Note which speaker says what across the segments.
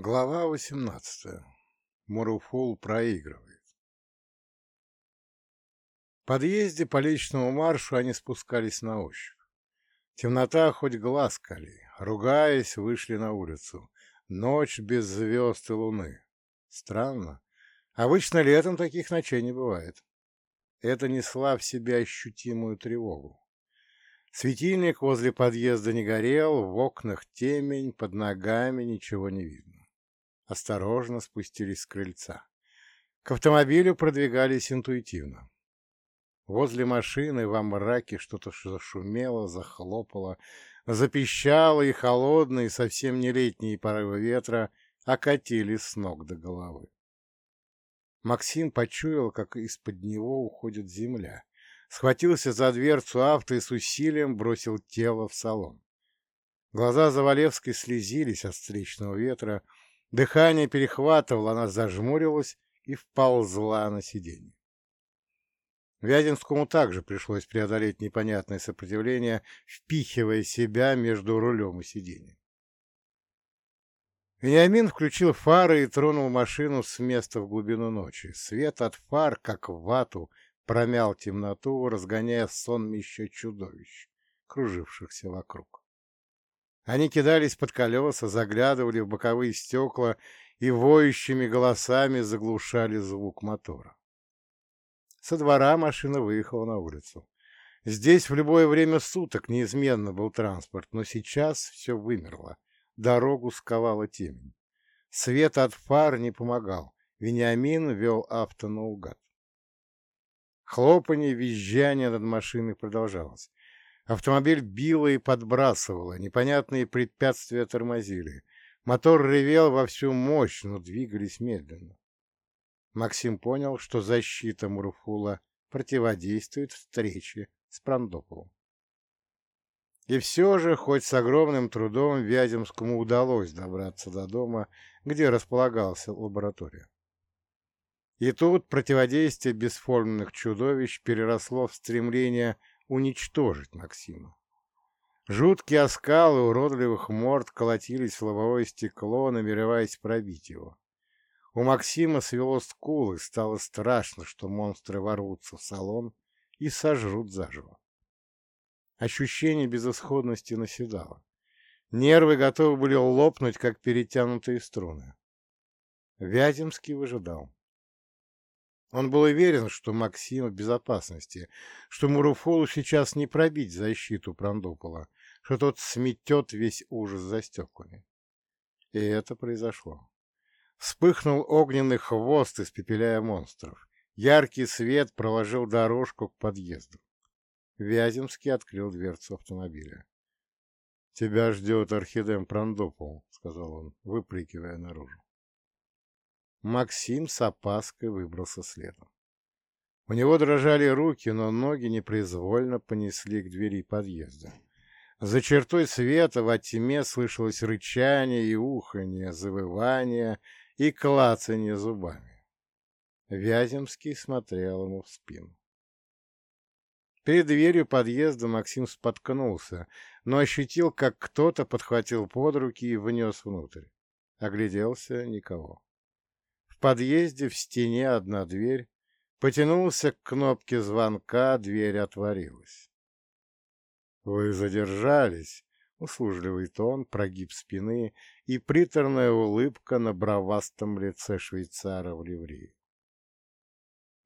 Speaker 1: Глава 18. Муруфул проигрывает. В подъезде по личному маршу они спускались на ощупь. Темнота хоть глаз кали. Ругаясь, вышли на улицу. Ночь без звезд и луны. Странно. Обычно летом таких ночей не бывает. Это несла в себе ощутимую тревогу. Светильник возле подъезда не горел, в окнах темень, под ногами ничего не видно осторожно спустились с крыльца. К автомобилю продвигались интуитивно. Возле машины во мраке что-то зашумело, захлопало, запищало, и холодные, совсем не летние порывы ветра окатили с ног до головы. Максим почуял, как из-под него уходит земля. Схватился за дверцу авто и с усилием бросил тело в салон. Глаза Завалевской слезились от встречного ветра, Дыхание перехватывало, она зажмурилась и вползла на сиденье. Вяземскому также пришлось преодолеть непонятное сопротивление, впихивая себя между рулем и сиденьем. Вениамин включил фары и тронул машину с места в глубину ночи. Свет от фар, как вату, промял темноту, разгоняя сонмище чудовищ, кружившихся вокруг. Они кидались под колеса, заглядывали в боковые стекла и воющими голосами заглушали звук мотора. Со двора машина выехала на улицу. Здесь в любое время суток неизменно был транспорт, но сейчас все вымерло. Дорогу сковала темень. Свет от фар не помогал. Вениамин вел авто наугад. Хлопанье, визжание над машиной продолжалось. Автомобиль било и подбрасывало, непонятные препятствия тормозили. Мотор ревел во всю мощь, но двигались медленно. Максим понял, что защита Мурфула противодействует встрече с Прандоповым. И все же, хоть с огромным трудом, Вяземскому удалось добраться до дома, где располагался лаборатория. И тут противодействие бесформенных чудовищ переросло в стремление уничтожить Максима. Жуткие оскалы уродливых морд колотились в лобовое стекло, намереваясь пробить его. У Максима свело скулы, стало страшно, что монстры ворвутся в салон и сожрут заживо. Ощущение безысходности наседало. Нервы готовы были лопнуть, как перетянутые струны. Вяземский выжидал. Он был уверен, что Максим в безопасности, что Муруфолу сейчас не пробить защиту Прандопола, что тот сметет весь ужас за стеклами. И это произошло. Вспыхнул огненный хвост, испепеляя монстров. Яркий свет проложил дорожку к подъезду. Вяземский открыл дверцу автомобиля. — Тебя ждет Орхидем Прандопол, — сказал он, выпрыгивая наружу. Максим с опаской выбрался следом. У него дрожали руки, но ноги непроизвольно понесли к двери подъезда. За чертой света во тьме слышалось рычание и уханье, завывание и клацанье зубами. Вяземский смотрел ему в спину. Перед дверью подъезда Максим споткнулся, но ощутил, как кто-то подхватил под руки и внес внутрь. Огляделся — никого. В подъезде в стене одна дверь. Потянулся к кнопке звонка, дверь отворилась. «Вы задержались?» — услужливый тон, прогиб спины и приторная улыбка на бровастом лице швейцара в ливрии.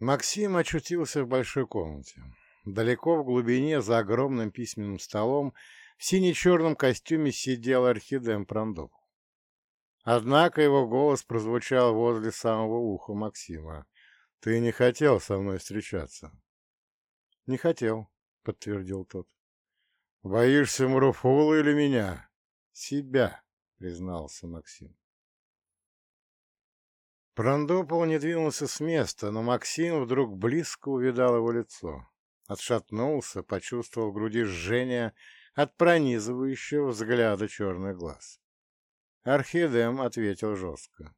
Speaker 1: Максим очутился в большой комнате. Далеко в глубине, за огромным письменным столом, в сине-черном костюме сидел Орхидем Прандоп. Однако его голос прозвучал возле самого уха Максима. «Ты не хотел со мной встречаться?» «Не хотел», — подтвердил тот. «Боишься Муруфула или меня?» «Себя», — признался Максим. Прандопол не двинулся с места, но Максим вдруг близко увидал его лицо. Отшатнулся, почувствовал в груди жжение от пронизывающего взгляда черных глаз. Архидем ответил жестко.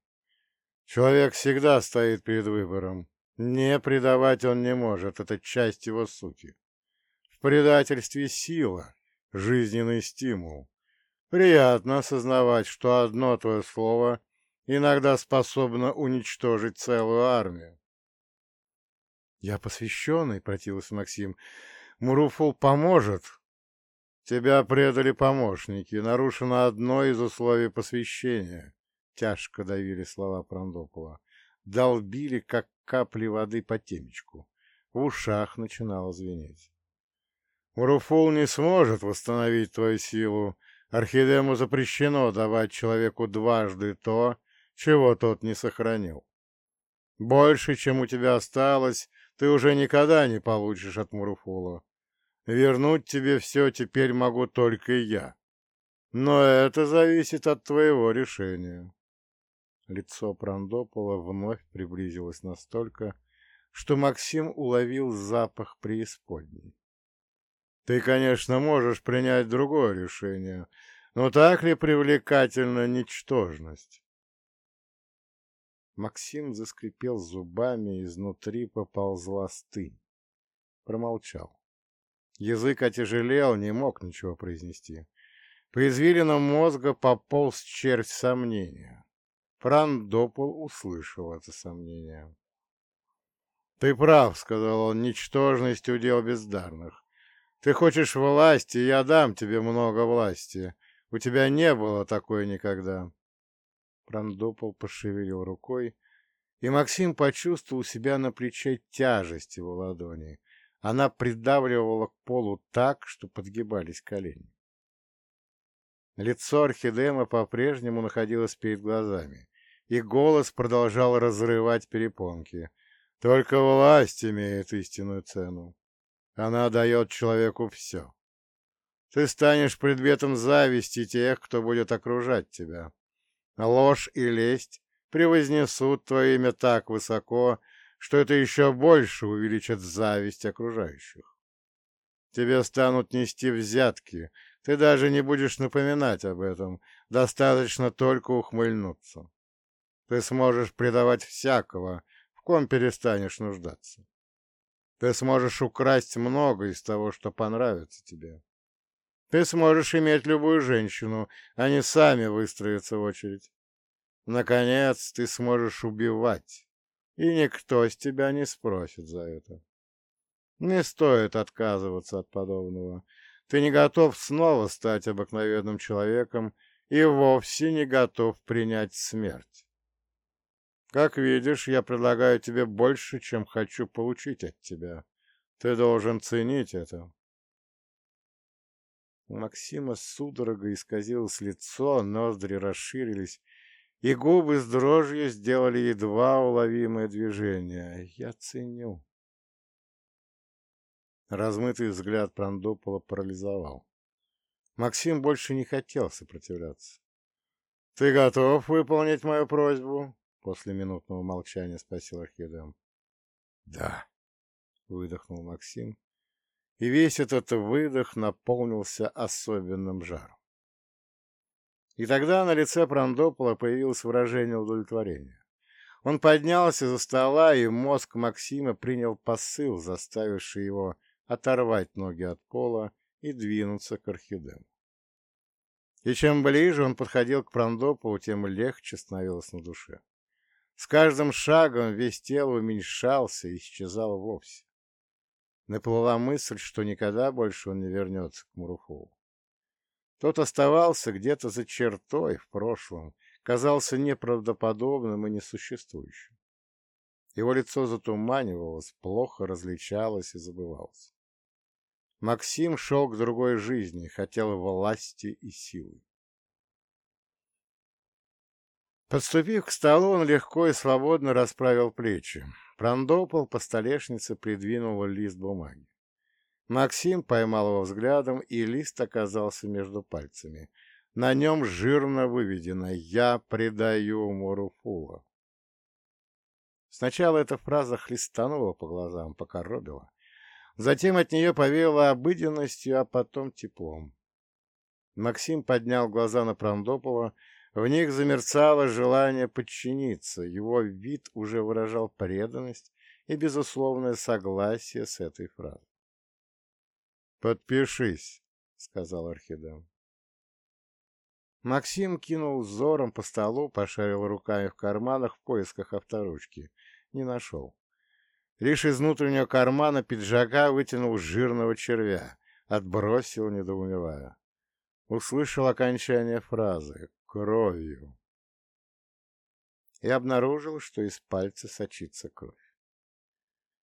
Speaker 1: Человек всегда стоит перед выбором. Не предавать он не может, это часть его сути. В предательстве сила, жизненный стимул. Приятно осознавать, что одно твое слово иногда способна уничтожить целую армию. «Я посвященный», — противился Максим. «Муруфул поможет». «Тебя предали помощники. Нарушено одно из условий посвящения», — тяжко давили слова Прондопова. Долбили, как капли воды по темечку. В ушах начинало звенеть. «Муруфул не сможет восстановить твою силу. Орхидему запрещено давать человеку дважды то, чего тот не сохранил. Больше, чем у тебя осталось, ты уже никогда не получишь от Муруфула. Вернуть тебе все теперь могу только я. Но это зависит от твоего решения. Лицо Прандопола вновь приблизилось настолько, что Максим уловил запах преисподней. Ты, конечно, можешь принять другое решение, но так ли привлекательна ничтожность? Максим заскрипел зубами, изнутри поползла стынь. Промолчал. Язык отяжелел, не мог ничего произнести. По извилинам мозга пополз червь сомнения. Франдопол услышал это сомнение. «Ты прав», — сказал он, — «ничтожность удел бездарных. Ты хочешь власти, я дам тебе много власти. У тебя не было такой никогда». Прандопол пошевелил рукой, и Максим почувствовал себя на плече тяжесть его ладони. Она придавливала к полу так, что подгибались колени. Лицо Орхидема по-прежнему находилось перед глазами, и голос продолжал разрывать перепонки. Только власть имеет истинную цену. Она дает человеку все. Ты станешь предметом зависти тех, кто будет окружать тебя. Ложь и лесть превознесут твое имя так высоко, что это еще больше увеличит зависть окружающих. Тебе станут нести взятки, ты даже не будешь напоминать об этом, достаточно только ухмыльнуться. Ты сможешь предавать всякого, в ком перестанешь нуждаться. Ты сможешь украсть много из того, что понравится тебе. Ты сможешь иметь любую женщину, они сами выстроятся в очередь. Наконец, ты сможешь убивать, и никто с тебя не спросит за это. Не стоит отказываться от подобного. Ты не готов снова стать обыкновенным человеком и вовсе не готов принять смерть. Как видишь, я предлагаю тебе больше, чем хочу получить от тебя. Ты должен ценить это. У Максима судорога исказилось лицо, ноздри расширились, и губы с дрожью сделали едва уловимое движение. Я ценю. Размытый взгляд Прандопола парализовал. Максим больше не хотел сопротивляться. — Ты готов выполнить мою просьбу? — после минутного молчания спросил Архидем. — Да, — выдохнул Максим и весь этот выдох наполнился особенным жаром. И тогда на лице Прандопола появилось выражение удовлетворения. Он поднялся за стола, и мозг Максима принял посыл, заставивший его оторвать ноги от пола и двинуться к орхидему. И чем ближе он подходил к Прандополу, тем легче становилось на душе. С каждым шагом весь тело уменьшался и исчезал вовсе наплыла мысль, что никогда больше он не вернется к Муруфову. Тот оставался где-то за чертой в прошлом, казался неправдоподобным и несуществующим. Его лицо затуманивалось, плохо различалось и забывалось. Максим шел к другой жизни, хотел власти и силы. Подступив к столу, он легко и свободно расправил плечи. Прандопол по столешнице придвинул лист бумаги. Максим поймал его взглядом, и лист оказался между пальцами. На нем жирно выведено «Я предаю Муруфула». Сначала эта фраза хлестанула по глазам, покоробила. Затем от нее повеяло обыденностью, а потом теплом. Максим поднял глаза на Прандопова в них замерцало желание подчиниться, его вид уже выражал преданность и безусловное согласие с этой фразой. «Подпишись», — сказал Архидем. Максим кинул взором по столу, пошарил руками в карманах в поисках авторучки. Не нашел. Лишь из внутреннего кармана пиджака вытянул жирного червя, отбросил, недоумевая. Услышал окончание фразы «кровью» и обнаружил, что из пальца сочится кровь.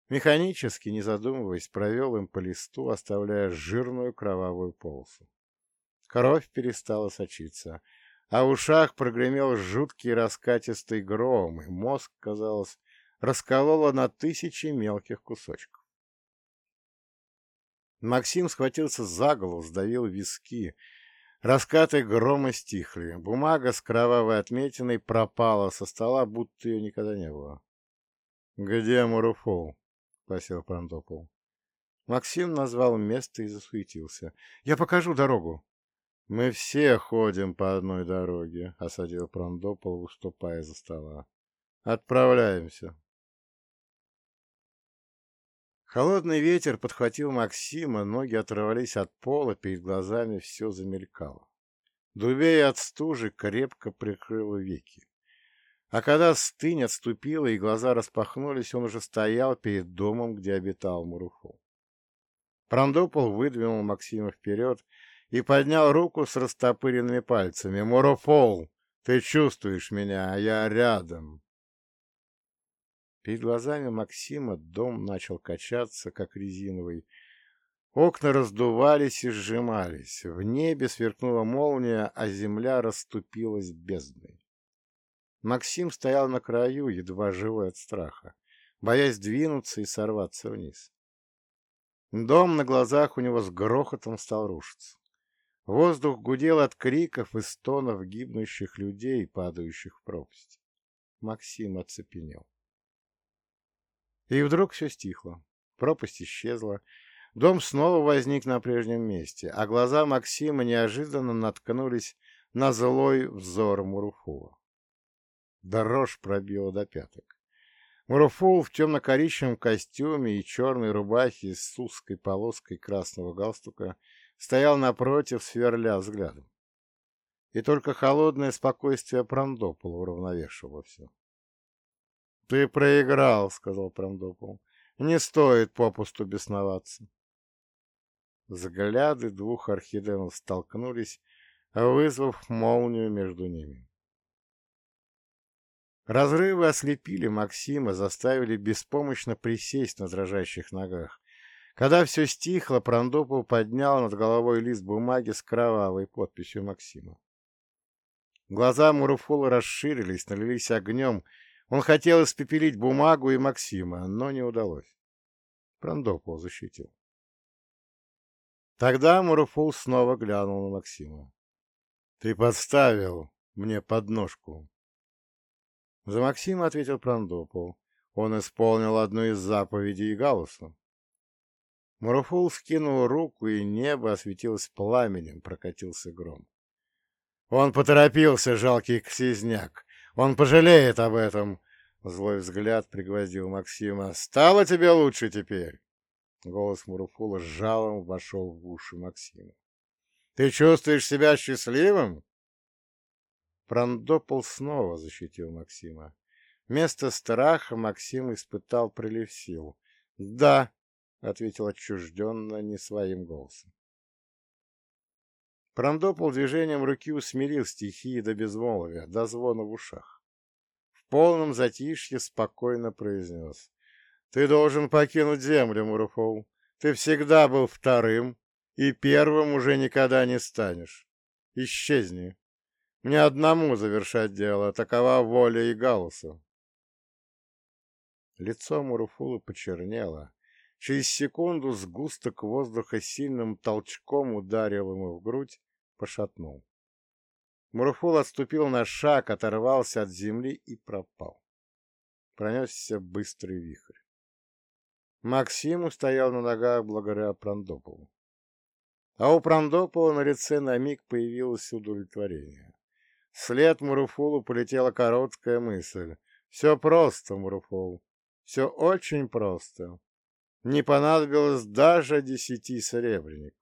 Speaker 1: Механически, не задумываясь, провел им по листу, оставляя жирную кровавую полосу. Кровь перестала сочиться, а в ушах прогремел жуткий раскатистый гром, и мозг, казалось, раскололо на тысячи мелких кусочков. Максим схватился за голову, сдавил виски. Раскаты грома стихли. Бумага с кровавой отметиной пропала со стола, будто ее никогда не было. — Где Маруфол? — спросил Прандопол. Максим назвал место и засуетился. — Я покажу дорогу. — Мы все ходим по одной дороге, — осадил Прандопол, уступая за стола. — Отправляемся. Холодный ветер подхватил Максима, ноги оторвались от пола, перед глазами все замелькало. Дубей от стужи крепко прикрыл веки. А когда стынь отступила и глаза распахнулись, он уже стоял перед домом, где обитал Муруфол. Прандопол выдвинул Максима вперед и поднял руку с растопыренными пальцами. «Муруфол, ты чувствуешь меня, а я рядом!» Перед глазами Максима дом начал качаться, как резиновый. Окна раздувались и сжимались. В небе сверкнула молния, а земля расступилась бездной. Максим стоял на краю, едва живой от страха, боясь двинуться и сорваться вниз. Дом на глазах у него с грохотом стал рушиться. Воздух гудел от криков и стонов гибнущих людей, падающих в пропасть. Максим оцепенел. И вдруг все стихло. Пропасть исчезла. Дом снова возник на прежнем месте, а глаза Максима неожиданно наткнулись на злой взор Муруфула. Дрожь пробила до пяток. Муруфул в темно-коричневом костюме и черной рубахе с узкой полоской красного галстука стоял напротив, сверля взглядом. И только холодное спокойствие Прандопола уравновешивало все. — Ты проиграл, — сказал Прандопол. — Не стоит попусту бесноваться. Взгляды двух орхиденов столкнулись, вызвав молнию между ними. Разрывы ослепили Максима, заставили беспомощно присесть на дрожащих ногах. Когда все стихло, Прандопол поднял над головой лист бумаги с кровавой подписью Максима. Глаза Муруфула расширились, налились огнем. Он хотел испепелить бумагу и Максима, но не удалось. Прандопол защитил. Тогда Муруфул снова глянул на Максима. — Ты подставил мне подножку. За Максима ответил Прандопол. Он исполнил одну из заповедей Галуса. Маруфул скинул руку, и небо осветилось пламенем, прокатился гром. Он поторопился, жалкий ксизняк. Он пожалеет об этом. Злой взгляд пригвоздил Максима. «Стало тебе лучше теперь?» Голос Маруфула с жалом вошел в уши Максима. «Ты чувствуешь себя счастливым?» Прандопол снова защитил Максима. Вместо страха Максим испытал прилив сил. «Да», — ответил отчужденно не своим голосом. Прандопол движением руки усмирил стихии до безмолвия, до звона в ушах. В полном затишье спокойно произнес. «Ты должен покинуть землю, Муруфол. Ты всегда был вторым, и первым уже никогда не станешь. Исчезни». Мне одному завершать дело, такова воля и Галуса. Лицо Муруфула почернело. Через секунду сгусток воздуха сильным толчком ударил ему в грудь, пошатнул. Муруфул отступил на шаг, оторвался от земли и пропал. Пронесся быстрый вихрь. Максим устоял на ногах благодаря Прандопову. А у Прандопова на лице на миг появилось удовлетворение. Вслед Муруфулу полетела короткая мысль. Все просто, Муруфул. Все очень просто. Не понадобилось даже десяти серебряников.